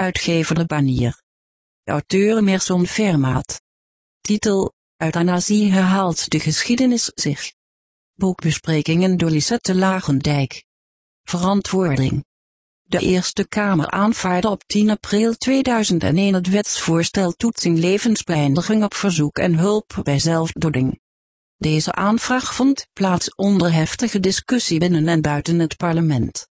Uitgever De Banier. Auteur Merson Fermaat. Titel, Euthanasie herhaalt de geschiedenis zich. Boekbesprekingen door Lisette Lagendijk. Verantwoording. De Eerste Kamer aanvaarde op 10 april 2001 het wetsvoorstel toetsing levensbeëindiging op verzoek en hulp bij zelfdoding. Deze aanvraag vond plaats onder heftige discussie binnen en buiten het parlement.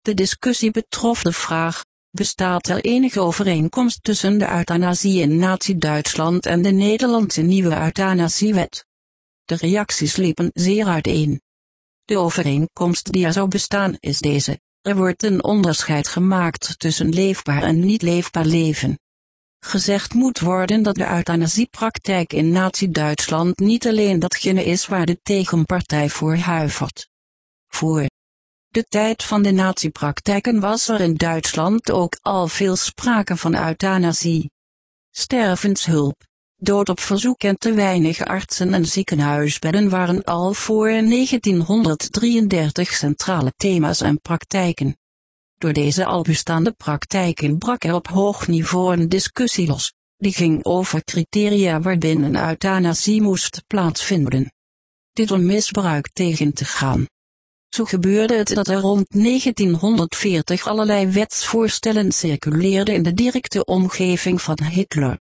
De discussie betrof de vraag, bestaat er enige overeenkomst tussen de euthanasie in Nazi-Duitsland en de Nederlandse nieuwe euthanasiewet? De reacties liepen zeer uiteen. De overeenkomst die er zou bestaan is deze. Er wordt een onderscheid gemaakt tussen leefbaar en niet leefbaar leven. Gezegd moet worden dat de euthanasiepraktijk in Nazi-Duitsland niet alleen datgene is waar de tegenpartij voor huivert. Voor de tijd van de nazi-praktijken was er in Duitsland ook al veel sprake van euthanasie. Stervenshulp, dood op verzoek en te weinig artsen en ziekenhuisbedden waren al voor 1933 centrale thema's en praktijken. Door deze al bestaande praktijken brak er op hoog niveau een discussie los, die ging over criteria waarbinnen euthanasie moest plaatsvinden. Dit om misbruik tegen te gaan. Zo gebeurde het dat er rond 1940 allerlei wetsvoorstellen circuleerden in de directe omgeving van Hitler.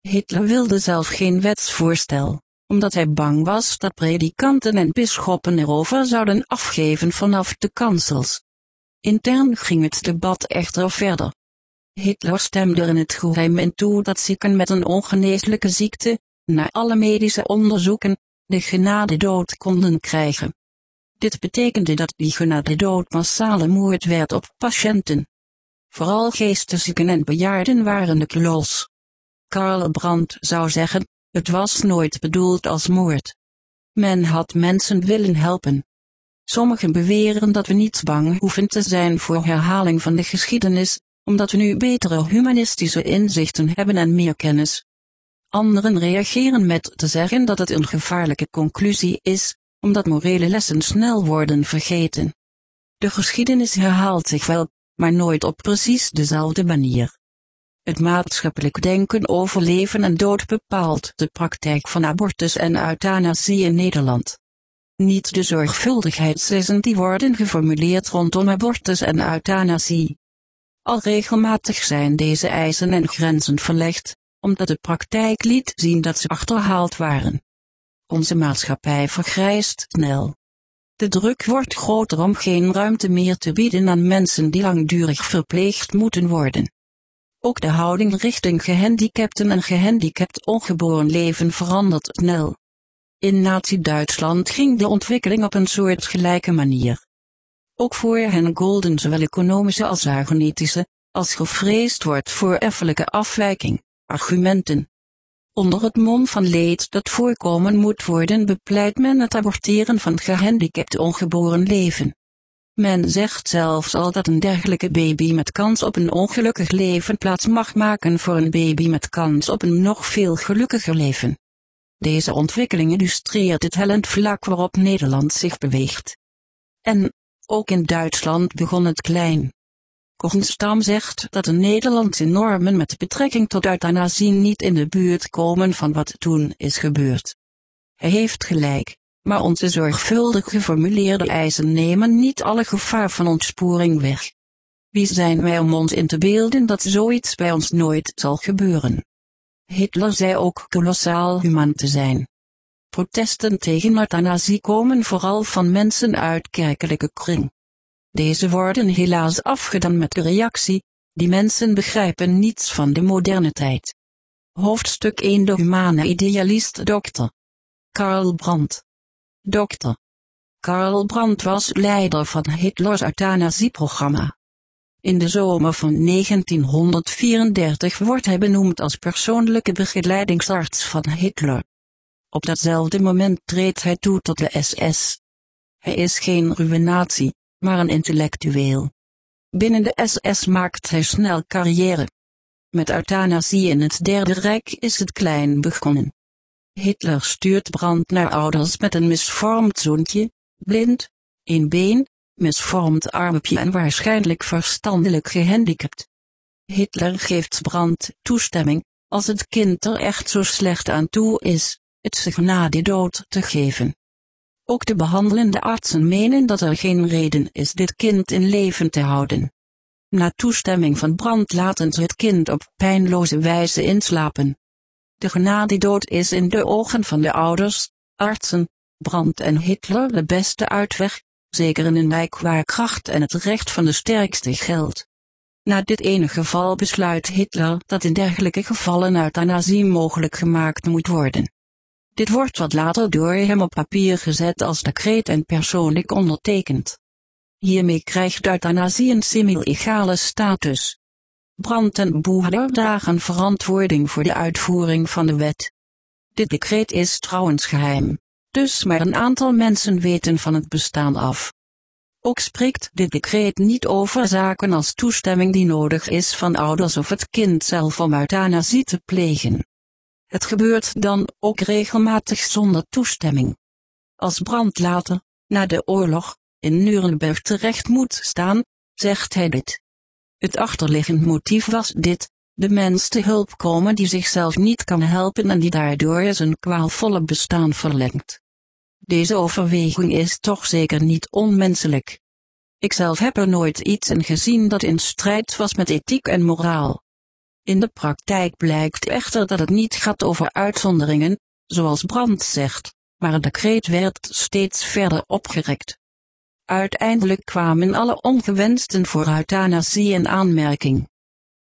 Hitler wilde zelf geen wetsvoorstel, omdat hij bang was dat predikanten en bisschoppen erover zouden afgeven vanaf de kansels. Intern ging het debat echter verder. Hitler stemde er in het geheim in toe dat zieken met een ongeneeslijke ziekte, na alle medische onderzoeken, de genadedood konden krijgen. Dit betekende dat die genadedood massale moord werd op patiënten. Vooral geesteszieken en bejaarden waren de klos. Karl Brandt zou zeggen, het was nooit bedoeld als moord. Men had mensen willen helpen. Sommigen beweren dat we niet bang hoeven te zijn voor herhaling van de geschiedenis, omdat we nu betere humanistische inzichten hebben en meer kennis. Anderen reageren met te zeggen dat het een gevaarlijke conclusie is, omdat morele lessen snel worden vergeten. De geschiedenis herhaalt zich wel, maar nooit op precies dezelfde manier. Het maatschappelijk denken over leven en dood bepaalt de praktijk van abortus en euthanasie in Nederland. Niet de zorgvuldigheidslessen die worden geformuleerd rondom abortus en euthanasie. Al regelmatig zijn deze eisen en grenzen verlegd, omdat de praktijk liet zien dat ze achterhaald waren. Onze maatschappij vergrijst snel. De druk wordt groter om geen ruimte meer te bieden aan mensen die langdurig verpleegd moeten worden. Ook de houding richting gehandicapten en gehandicapt ongeboren leven verandert snel. In Nazi-Duitsland ging de ontwikkeling op een soort gelijke manier. Ook voor hen golden zowel economische als genetische, als gevreesd wordt voor erfelijke afwijking, argumenten. Onder het mom van leed dat voorkomen moet worden bepleit men het aborteren van gehandicapt ongeboren leven. Men zegt zelfs al dat een dergelijke baby met kans op een ongelukkig leven plaats mag maken voor een baby met kans op een nog veel gelukkiger leven. Deze ontwikkeling illustreert het hellend vlak waarop Nederland zich beweegt. En, ook in Duitsland begon het klein. Kornstam zegt dat de Nederlandse normen met betrekking tot euthanasie niet in de buurt komen van wat toen is gebeurd. Hij heeft gelijk, maar onze zorgvuldig geformuleerde eisen nemen niet alle gevaar van ontsporing weg. Wie zijn wij om ons in te beelden dat zoiets bij ons nooit zal gebeuren? Hitler zei ook kolossaal human te zijn. Protesten tegen euthanasie komen vooral van mensen uit kerkelijke kring. Deze worden helaas afgedaan met de reactie, die mensen begrijpen niets van de moderne tijd. Hoofdstuk 1 De humane idealist Dr. Karl Brandt. Dr. Karl Brandt was leider van Hitlers euthanasieprogramma. In de zomer van 1934 wordt hij benoemd als persoonlijke begeleidingsarts van Hitler. Op datzelfde moment treedt hij toe tot de SS. Hij is geen ruïnatie, maar een intellectueel. Binnen de SS maakt hij snel carrière. Met euthanasie in het Derde Rijk is het klein begonnen. Hitler stuurt Brand naar ouders met een misvormd zoontje, blind, een been, misvormd armpje en waarschijnlijk verstandelijk gehandicapt. Hitler geeft brand toestemming, als het kind er echt zo slecht aan toe is, het zich na de dood te geven. Ook de behandelende artsen menen dat er geen reden is dit kind in leven te houden. Na toestemming van brand laten ze het kind op pijnloze wijze inslapen. De genadedood is in de ogen van de ouders, artsen, Brand en Hitler de beste uitweg, zeker in een wijk waar kracht en het recht van de sterkste geldt. Na dit ene geval besluit Hitler dat in dergelijke gevallen euthanasie mogelijk gemaakt moet worden. Dit wordt wat later door hem op papier gezet als decreet en persoonlijk ondertekend. Hiermee krijgt euthanasie een semi-legale status. Brand en dragen verantwoording voor de uitvoering van de wet. Dit decreet is trouwens geheim, dus maar een aantal mensen weten van het bestaan af. Ook spreekt dit decreet niet over zaken als toestemming die nodig is van ouders of het kind zelf om euthanasie te plegen. Het gebeurt dan ook regelmatig zonder toestemming. Als Brand later, na de oorlog, in Nuremberg terecht moet staan, zegt hij dit. Het achterliggend motief was dit, de mens te hulp komen die zichzelf niet kan helpen en die daardoor zijn kwaalvolle bestaan verlengt. Deze overweging is toch zeker niet onmenselijk. Ikzelf heb er nooit iets in gezien dat in strijd was met ethiek en moraal. In de praktijk blijkt echter dat het niet gaat over uitzonderingen, zoals Brandt zegt, maar het decreet werd steeds verder opgerekt. Uiteindelijk kwamen alle ongewensten voor euthanasie in aanmerking.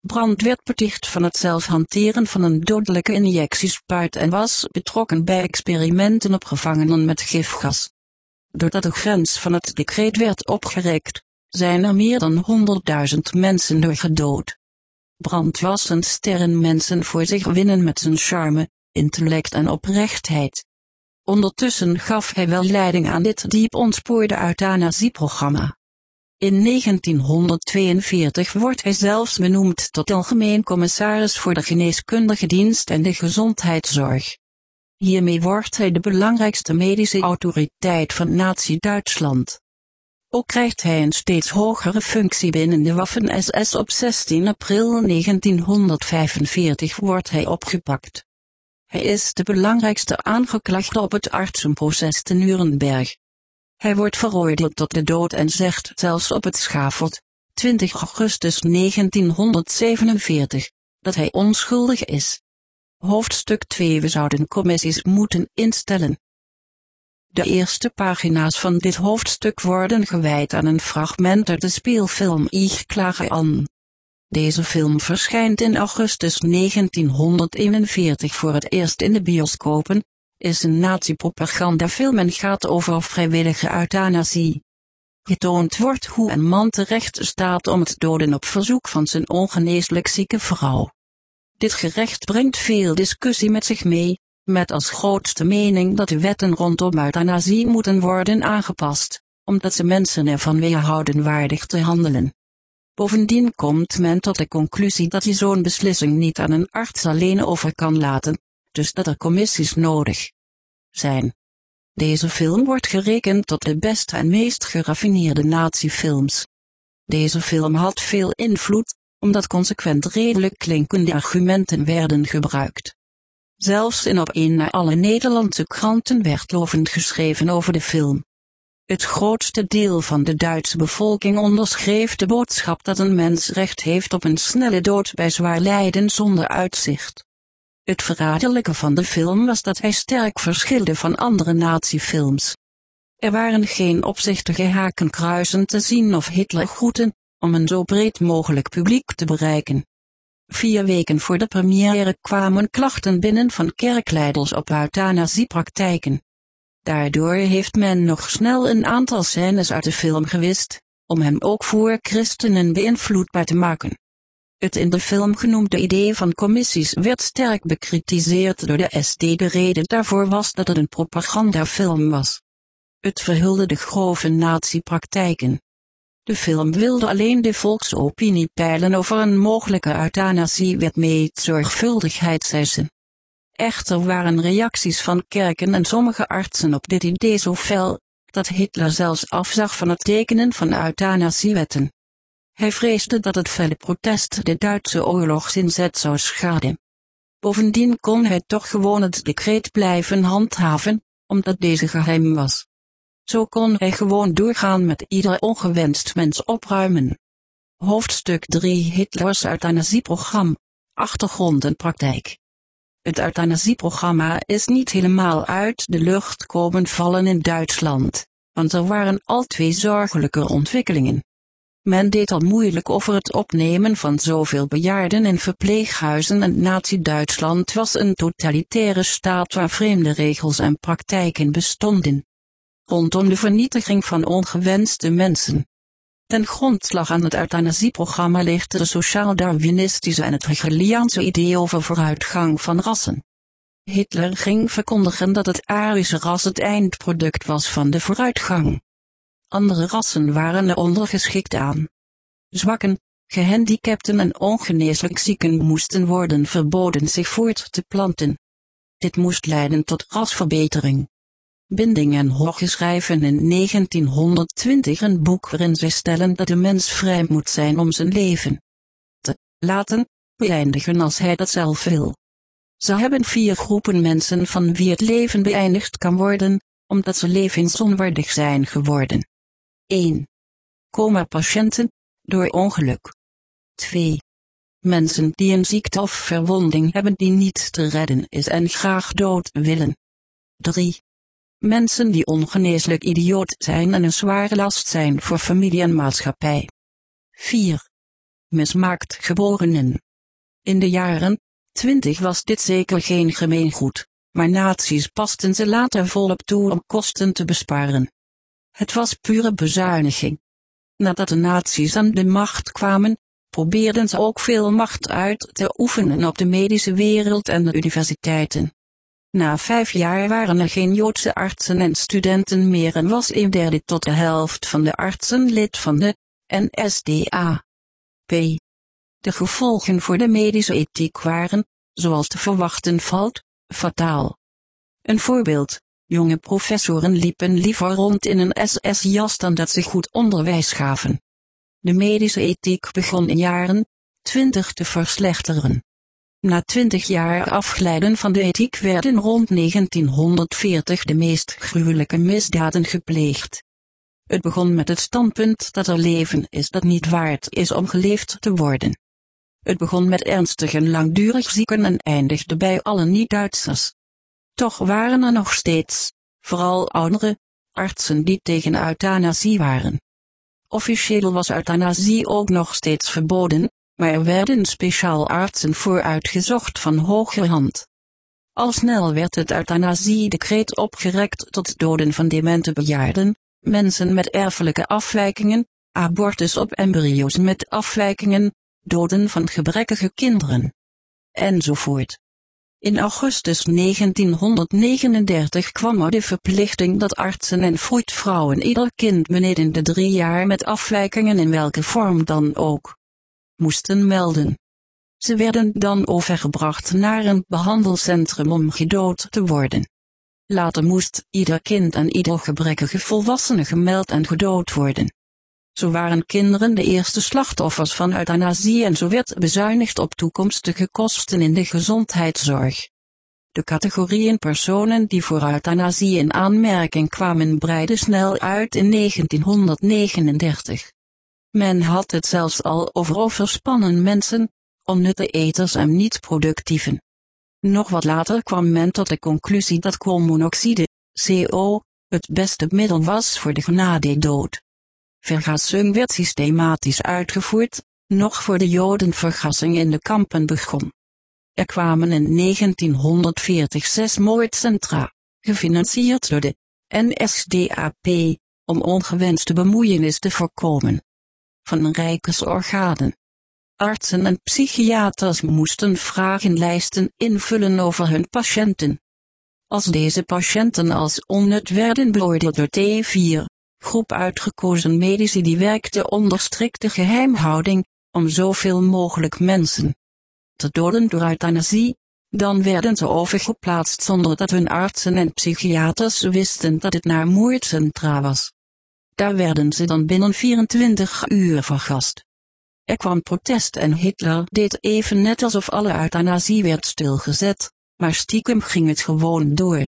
Brand werd beticht van het zelf hanteren van een dodelijke injectiespuit en was betrokken bij experimenten op gevangenen met gifgas. Doordat de grens van het decreet werd opgerekt, zijn er meer dan 100.000 mensen door gedood. Brand was een sterrenmensen voor zich winnen met zijn charme, intellect en oprechtheid. Ondertussen gaf hij wel leiding aan dit diep ontspoorde euthanasieprogramma. In 1942 wordt hij zelfs benoemd tot algemeen commissaris voor de geneeskundige dienst en de gezondheidszorg. Hiermee wordt hij de belangrijkste medische autoriteit van Nazi-Duitsland. Ook krijgt hij een steeds hogere functie binnen de Waffen-SS. Op 16 april 1945 wordt hij opgepakt. Hij is de belangrijkste aangeklaagde op het artsenproces te Nuremberg. Hij wordt veroordeeld tot de dood en zegt zelfs op het schavot, 20 augustus 1947, dat hij onschuldig is. Hoofdstuk 2 We zouden commissies moeten instellen. De eerste pagina's van dit hoofdstuk worden gewijd aan een fragment uit de speelfilm Ich klage an. Deze film verschijnt in augustus 1941 voor het eerst in de bioscopen, is een nazi-propagandafilm en gaat over vrijwillige euthanasie. Getoond wordt hoe een man terecht staat om het doden op verzoek van zijn ongeneeslijk zieke vrouw. Dit gerecht brengt veel discussie met zich mee, met als grootste mening dat de wetten rondom euthanasie moeten worden aangepast, omdat ze mensen ervan weerhouden waardig te handelen. Bovendien komt men tot de conclusie dat je zo'n beslissing niet aan een arts alleen over kan laten, dus dat er commissies nodig zijn. Deze film wordt gerekend tot de beste en meest geraffineerde nazi-films. Deze film had veel invloed, omdat consequent redelijk klinkende argumenten werden gebruikt. Zelfs in op één na alle Nederlandse kranten werd lovend geschreven over de film. Het grootste deel van de Duitse bevolking onderschreef de boodschap dat een mens recht heeft op een snelle dood bij zwaar lijden zonder uitzicht. Het verraderlijke van de film was dat hij sterk verschilde van andere nazi-films. Er waren geen opzichtige hakenkruisen te zien of Hitlergroeten, om een zo breed mogelijk publiek te bereiken. Vier weken voor de première kwamen klachten binnen van kerkleiders op euthanasiepraktijken. Daardoor heeft men nog snel een aantal scènes uit de film gewist, om hem ook voor christenen beïnvloedbaar te maken. Het in de film genoemde idee van commissies werd sterk bekritiseerd door de SD. De reden daarvoor was dat het een propagandafilm was. Het verhulde de grove nazi-praktijken. De film wilde alleen de volksopinie peilen over een mogelijke euthanasiewet met zorgvuldigheid ze. Echter waren reacties van kerken en sommige artsen op dit idee zo fel, dat Hitler zelfs afzag van het tekenen van euthanasiewetten. Hij vreesde dat het felle protest de Duitse oorlogsinzet zou schaden. Bovendien kon hij toch gewoon het decreet blijven handhaven, omdat deze geheim was. Zo kon hij gewoon doorgaan met ieder ongewenst mens opruimen. Hoofdstuk 3 Hitlers euthanasieprogramma, achtergrond en praktijk. Het euthanasieprogramma is niet helemaal uit de lucht komen vallen in Duitsland, want er waren al twee zorgelijke ontwikkelingen. Men deed al moeilijk over het opnemen van zoveel bejaarden in verpleeghuizen en Nazi-Duitsland was een totalitaire staat waar vreemde regels en praktijken bestonden. Rondom de vernietiging van ongewenste mensen. Ten grondslag aan het euthanasieprogramma ligt de sociaal-darwinistische en het Hegeliaanse idee over vooruitgang van rassen. Hitler ging verkondigen dat het Arische ras het eindproduct was van de vooruitgang. Andere rassen waren er ondergeschikt aan. Zwakken, gehandicapten en ongeneeslijk zieken moesten worden verboden zich voort te planten. Dit moest leiden tot rasverbetering. Binding en Hogge schrijven in 1920 een boek waarin zij stellen dat de mens vrij moet zijn om zijn leven te laten beëindigen als hij dat zelf wil. Ze hebben vier groepen mensen van wie het leven beëindigd kan worden, omdat ze levensonwaardig zijn geworden. 1. Coma-patiënten, door ongeluk. 2. Mensen die een ziekte of verwonding hebben die niet te redden is en graag dood willen. 3. Mensen die ongeneeslijk idioot zijn en een zware last zijn voor familie en maatschappij. 4. Mismaakt geborenen. In de jaren 20 was dit zeker geen gemeengoed, maar nazi's pasten ze later volop toe om kosten te besparen. Het was pure bezuiniging. Nadat de nazi's aan de macht kwamen, probeerden ze ook veel macht uit te oefenen op de medische wereld en de universiteiten. Na vijf jaar waren er geen Joodse artsen en studenten meer en was een derde tot de helft van de artsen lid van de NSDAP. De gevolgen voor de medische ethiek waren, zoals te verwachten valt, fataal. Een voorbeeld, jonge professoren liepen liever rond in een SS-jas dan dat ze goed onderwijs gaven. De medische ethiek begon in jaren 20 te verslechteren. Na twintig jaar afglijden van de ethiek werden rond 1940 de meest gruwelijke misdaden gepleegd. Het begon met het standpunt dat er leven is dat niet waard is om geleefd te worden. Het begon met ernstig en langdurig zieken en eindigde bij alle niet-Duitsers. Toch waren er nog steeds, vooral oudere, artsen die tegen euthanasie waren. Officieel was euthanasie ook nog steeds verboden, maar er werden speciaal artsen voor uitgezocht van hoge hand. Al snel werd het euthanasie-decreet opgerekt tot doden van demente bejaarden, mensen met erfelijke afwijkingen, abortus op embryo's met afwijkingen, doden van gebrekkige kinderen, enzovoort. In augustus 1939 kwam er de verplichting dat artsen en vroedvrouwen ieder kind beneden de drie jaar met afwijkingen in welke vorm dan ook moesten melden. Ze werden dan overgebracht naar een behandelcentrum om gedood te worden. Later moest ieder kind en ieder gebrekkige volwassene gemeld en gedood worden. Zo waren kinderen de eerste slachtoffers van euthanasie en zo werd bezuinigd op toekomstige kosten in de gezondheidszorg. De categorieën personen die voor euthanasie in aanmerking kwamen breidden snel uit in 1939. Men had het zelfs al over overspannen mensen, onnutte eters en niet-productieven. Nog wat later kwam men tot de conclusie dat koolmonoxide, CO, het beste middel was voor de genadedood. Vergassing werd systematisch uitgevoerd, nog voor de jodenvergassing in de kampen begon. Er kwamen in 1940 zes moordcentra, gefinancierd door de NSDAP, om ongewenste bemoeienis te voorkomen van. Artsen en psychiaters moesten vragenlijsten invullen over hun patiënten. Als deze patiënten als onnut werden beoordeeld door T4, groep uitgekozen medici die werkte onder strikte geheimhouding, om zoveel mogelijk mensen te doden door euthanasie, dan werden ze overgeplaatst zonder dat hun artsen en psychiaters wisten dat het naar moordcentra was. Daar werden ze dan binnen 24 uur vergast. Er kwam protest en Hitler deed even net alsof alle euthanasie werd stilgezet, maar stiekem ging het gewoon door.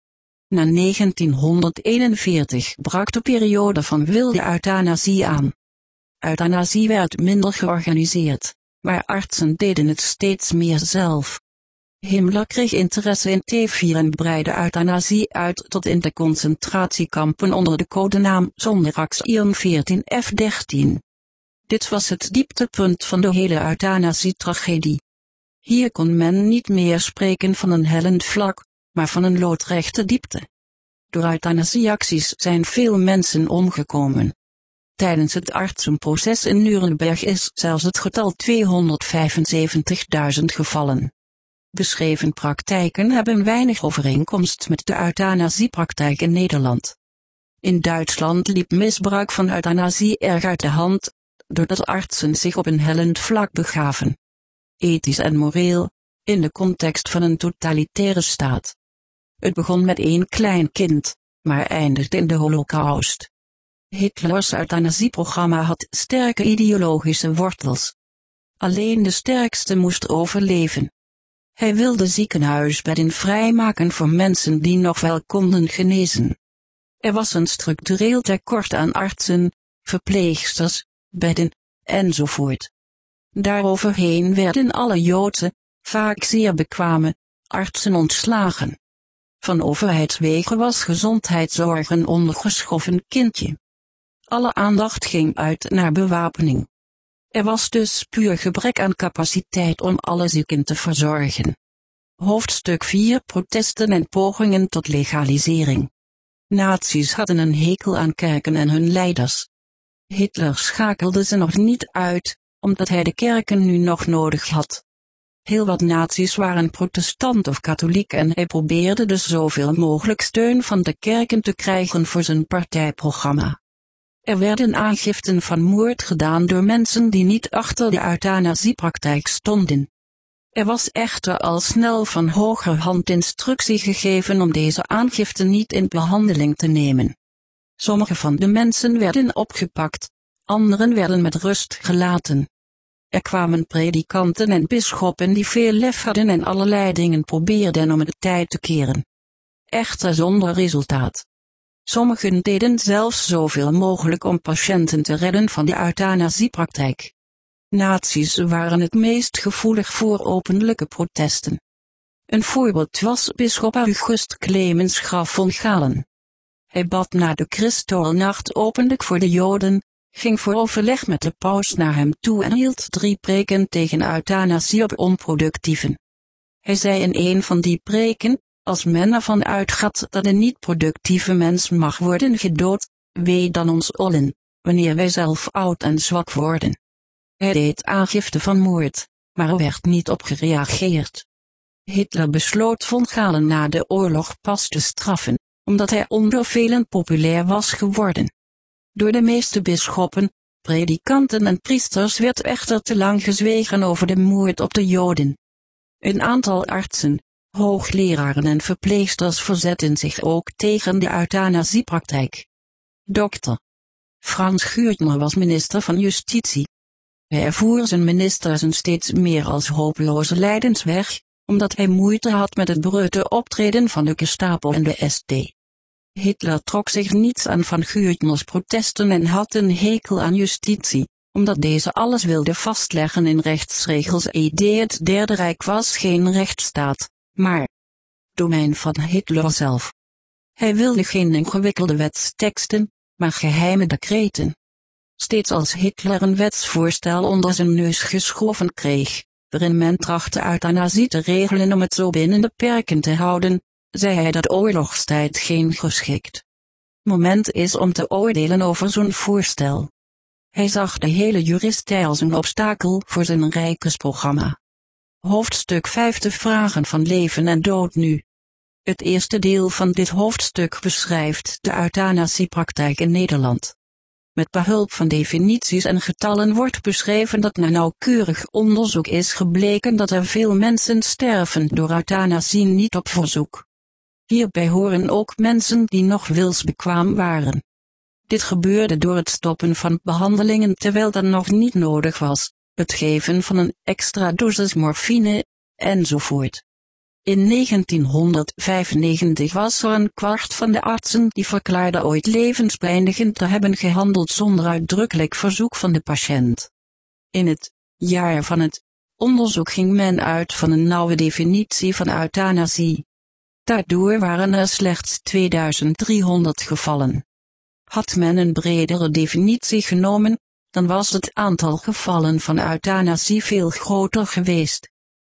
Na 1941 brak de periode van wilde euthanasie aan. Euthanasie werd minder georganiseerd, maar artsen deden het steeds meer zelf. Himmler kreeg interesse in T4 en breidde euthanasie uit tot in de concentratiekampen onder de codenaam Zonderaks 14 F13. Dit was het dieptepunt van de hele euthanasie-tragedie. Hier kon men niet meer spreken van een hellend vlak, maar van een loodrechte diepte. Door euthanasieacties zijn veel mensen omgekomen. Tijdens het artsenproces in Nuremberg is zelfs het getal 275.000 gevallen. Beschreven praktijken hebben weinig overeenkomst met de euthanasiepraktijk in Nederland. In Duitsland liep misbruik van euthanasie erg uit de hand, doordat artsen zich op een hellend vlak begaven. Ethisch en moreel, in de context van een totalitaire staat. Het begon met één klein kind, maar eindigde in de holocaust. Hitlers euthanasieprogramma had sterke ideologische wortels. Alleen de sterkste moest overleven. Hij wilde ziekenhuisbedden vrijmaken voor mensen die nog wel konden genezen. Er was een structureel tekort aan artsen, verpleegsters, bedden, enzovoort. Daaroverheen werden alle Joodse, vaak zeer bekwame, artsen ontslagen. Van overheidswegen was gezondheidszorg een ondergeschoven kindje. Alle aandacht ging uit naar bewapening. Er was dus puur gebrek aan capaciteit om alle zieken te verzorgen. Hoofdstuk 4 Protesten en pogingen tot legalisering. Nazi's hadden een hekel aan kerken en hun leiders. Hitler schakelde ze nog niet uit, omdat hij de kerken nu nog nodig had. Heel wat nazi's waren protestant of katholiek en hij probeerde dus zoveel mogelijk steun van de kerken te krijgen voor zijn partijprogramma. Er werden aangiften van moord gedaan door mensen die niet achter de euthanasiepraktijk stonden. Er was echter al snel van hogerhand instructie gegeven om deze aangiften niet in behandeling te nemen. Sommige van de mensen werden opgepakt, anderen werden met rust gelaten. Er kwamen predikanten en bisschoppen die veel lef hadden en allerlei dingen probeerden om de tijd te keren. Echter zonder resultaat. Sommigen deden zelfs zoveel mogelijk om patiënten te redden van de euthanasiepraktijk. Nazi's waren het meest gevoelig voor openlijke protesten. Een voorbeeld was bisschop August Clemens Graf von Galen. Hij bad na de Christolnacht openlijk voor de Joden, ging voor overleg met de paus naar hem toe en hield drie preken tegen euthanasie op onproductieven. Hij zei in een van die preken, als men ervan uitgaat dat een niet-productieve mens mag worden gedood, wee dan ons ollen, wanneer wij zelf oud en zwak worden. Hij deed aangifte van moord, maar er werd niet op gereageerd. Hitler besloot von Galen na de oorlog pas te straffen, omdat hij onder velen populair was geworden. Door de meeste bisschoppen, predikanten en priesters werd echter te lang gezwegen over de moord op de Joden. Een aantal artsen, hoogleraren en verpleegsters verzetten zich ook tegen de euthanasiepraktijk. Dr. Frans Guurtner was minister van Justitie. Hij ervoer zijn ministers steeds meer als hopeloze lijdensweg, omdat hij moeite had met het breute optreden van de Gestapo en de SD. Hitler trok zich niets aan van Guurtners protesten en had een hekel aan justitie, omdat deze alles wilde vastleggen in rechtsregels. ED het Derde Rijk was geen rechtsstaat, maar domein van Hitler zelf. Hij wilde geen ingewikkelde wetsteksten, maar geheime decreten. Steeds als Hitler een wetsvoorstel onder zijn neus geschoven kreeg, waarin men trachtte euthanasie te regelen om het zo binnen de perken te houden, zei hij dat oorlogstijd geen geschikt moment is om te oordelen over zo'n voorstel. Hij zag de hele juristij als een obstakel voor zijn rijkesprogramma. Hoofdstuk 5 De vragen van leven en dood nu. Het eerste deel van dit hoofdstuk beschrijft de euthanasiepraktijk in Nederland. Met behulp van definities en getallen wordt beschreven dat na nauwkeurig onderzoek is gebleken dat er veel mensen sterven door euthanasie niet op verzoek. Hierbij horen ook mensen die nog wilsbekwaam waren. Dit gebeurde door het stoppen van behandelingen terwijl dat nog niet nodig was, het geven van een extra dosis morfine, enzovoort. In 1995 was er een kwart van de artsen die verklaarden ooit levensbeëindigend te hebben gehandeld zonder uitdrukkelijk verzoek van de patiënt. In het jaar van het onderzoek ging men uit van een nauwe definitie van euthanasie. Daardoor waren er slechts 2300 gevallen. Had men een bredere definitie genomen, dan was het aantal gevallen van euthanasie veel groter geweest.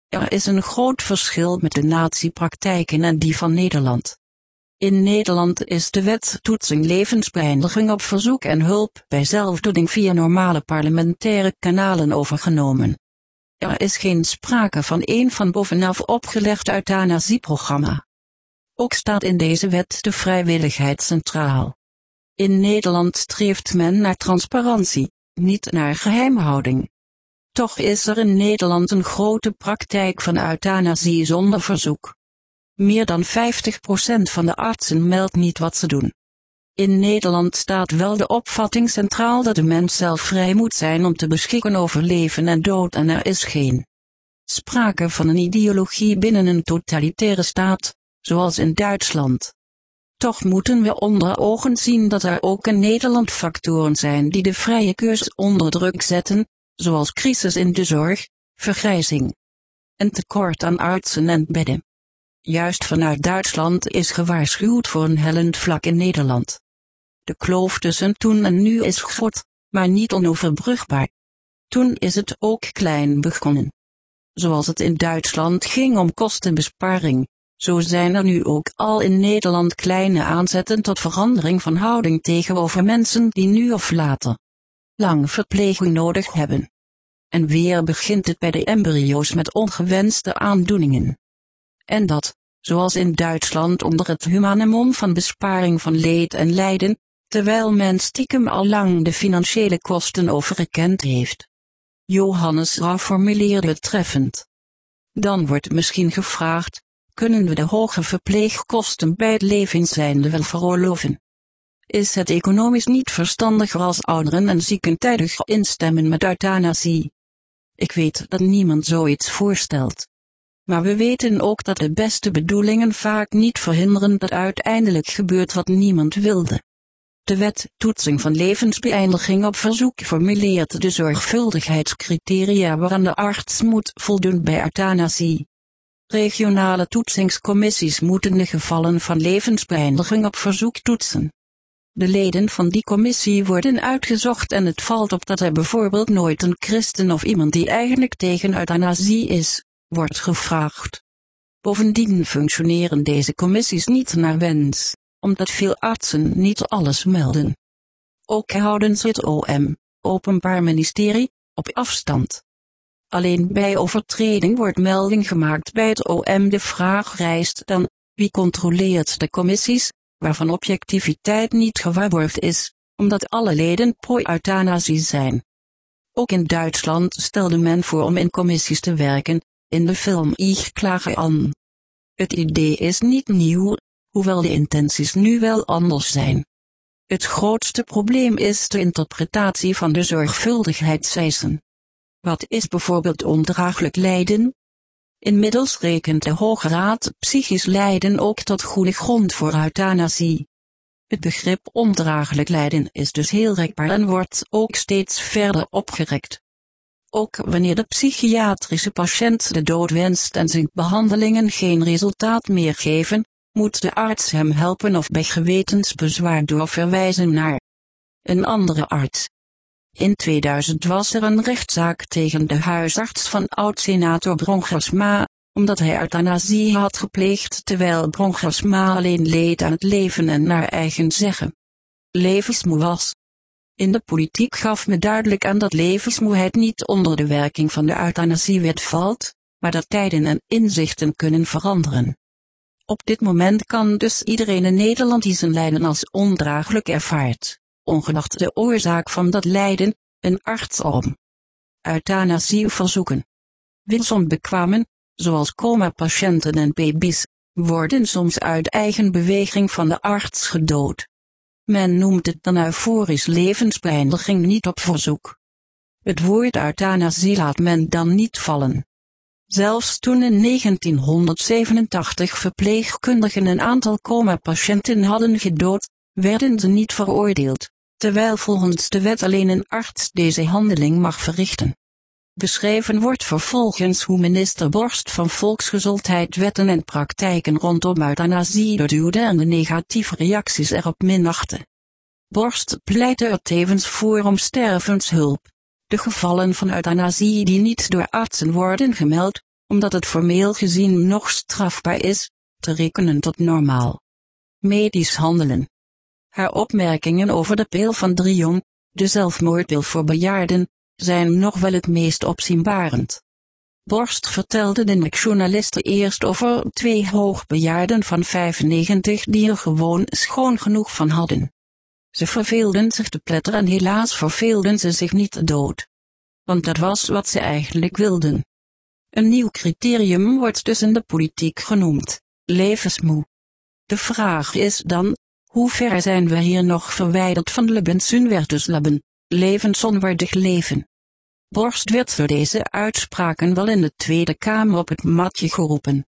Er is een groot verschil met de natiepraktijken en die van Nederland. In Nederland is de wet toetsing levensbeëindiging op verzoek en hulp bij zelfdoding via normale parlementaire kanalen overgenomen. Er is geen sprake van een van bovenaf opgelegd euthanasieprogramma. Ook staat in deze wet de vrijwilligheid centraal. In Nederland streeft men naar transparantie, niet naar geheimhouding. Toch is er in Nederland een grote praktijk van euthanasie zonder verzoek. Meer dan 50% van de artsen meldt niet wat ze doen. In Nederland staat wel de opvatting centraal dat de mens zelf vrij moet zijn om te beschikken over leven en dood en er is geen sprake van een ideologie binnen een totalitaire staat, zoals in Duitsland. Toch moeten we onder ogen zien dat er ook in Nederland factoren zijn die de vrije keus onder druk zetten, zoals crisis in de zorg, vergrijzing en tekort aan artsen en bedden. Juist vanuit Duitsland is gewaarschuwd voor een hellend vlak in Nederland. De kloof tussen toen en nu is groot, maar niet onoverbrugbaar. Toen is het ook klein begonnen. Zoals het in Duitsland ging om kostenbesparing, zo zijn er nu ook al in Nederland kleine aanzetten tot verandering van houding tegenover mensen die nu of later lang verpleging nodig hebben. En weer begint het bij de embryo's met ongewenste aandoeningen. En dat, zoals in Duitsland onder het humanimum van besparing van leed en lijden, terwijl men stiekem al lang de financiële kosten overgekend heeft. Johannes Rauw formuleerde het treffend. Dan wordt misschien gevraagd, kunnen we de hoge verpleegkosten bij het levenseinde wel veroorloven? Is het economisch niet verstandiger als ouderen en zieken tijdig instemmen met euthanasie? Ik weet dat niemand zoiets voorstelt. Maar we weten ook dat de beste bedoelingen vaak niet verhinderen dat uiteindelijk gebeurt wat niemand wilde. De wet toetsing van levensbeëindiging op verzoek formuleert de zorgvuldigheidscriteria waaraan de arts moet voldoen bij euthanasie. Regionale toetsingscommissies moeten de gevallen van levensbeëindiging op verzoek toetsen. De leden van die commissie worden uitgezocht en het valt op dat er bijvoorbeeld nooit een christen of iemand die eigenlijk tegen euthanasie is, wordt gevraagd. Bovendien functioneren deze commissies niet naar wens, omdat veel artsen niet alles melden. Ook houden ze het OM, Openbaar Ministerie, op afstand. Alleen bij overtreding wordt melding gemaakt bij het OM. De vraag rijst dan, wie controleert de commissies, waarvan objectiviteit niet gewaarborgd is, omdat alle leden pro-euthanasie zijn. Ook in Duitsland stelde men voor om in commissies te werken, in de film Ich klage an. Het idee is niet nieuw, hoewel de intenties nu wel anders zijn. Het grootste probleem is de interpretatie van de zorgvuldigheidseisen. Wat is bijvoorbeeld ondraaglijk lijden? Inmiddels rekent de Hoge Raad psychisch lijden ook tot goede grond voor euthanasie. Het begrip ondraaglijk lijden is dus heel rekbaar en wordt ook steeds verder opgerekt. Ook wanneer de psychiatrische patiënt de dood wenst en zijn behandelingen geen resultaat meer geven, moet de arts hem helpen of bij gewetensbezwaar doorverwijzen naar een andere arts. In 2000 was er een rechtszaak tegen de huisarts van oud-senator Brongersma, omdat hij euthanasie had gepleegd terwijl Brongersma alleen leed aan het leven en naar eigen zeggen levensmoe was. In de politiek gaf me duidelijk aan dat levensmoeheid niet onder de werking van de euthanasiewet valt, maar dat tijden en inzichten kunnen veranderen. Op dit moment kan dus iedereen in Nederland die zijn lijden als ondraaglijk ervaart ongeacht de oorzaak van dat lijden, een arts om euthanasie verzoeken. Wilson bekwamen, zoals coma-patiënten en baby's, worden soms uit eigen beweging van de arts gedood. Men noemt het dan euforisch levensbeëindiging niet op verzoek. Het woord euthanasie laat men dan niet vallen. Zelfs toen in 1987 verpleegkundigen een aantal coma-patiënten hadden gedood, werden ze niet veroordeeld, terwijl volgens de wet alleen een arts deze handeling mag verrichten. Beschreven wordt vervolgens hoe minister Borst van Volksgezondheid wetten en praktijken rondom euthanasie doorduwde en de negatieve reacties erop minachtte. Borst pleitte er tevens voor om stervenshulp. De gevallen van euthanasie die niet door artsen worden gemeld, omdat het formeel gezien nog strafbaar is, te rekenen tot normaal. Medisch handelen. Haar opmerkingen over de pil van Drion, de zelfmoordpil voor bejaarden, zijn nog wel het meest opzienbarend. Borst vertelde de journalisten eerst over twee hoogbejaarden van 95 die er gewoon schoon genoeg van hadden. Ze verveelden zich te pletteren en helaas verveelden ze zich niet dood. Want dat was wat ze eigenlijk wilden. Een nieuw criterium wordt dus in de politiek genoemd, levensmoe. De vraag is dan, hoe ver zijn we hier nog verwijderd van lebensunwertusleben, levensonwaardig leven? Borst werd door deze uitspraken wel in de Tweede Kamer op het matje geroepen.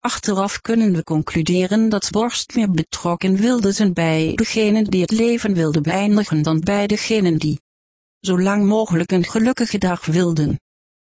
Achteraf kunnen we concluderen dat Borst meer betrokken wilde zijn bij degenen die het leven wilden beëindigen dan bij degenen die zo lang mogelijk een gelukkige dag wilden.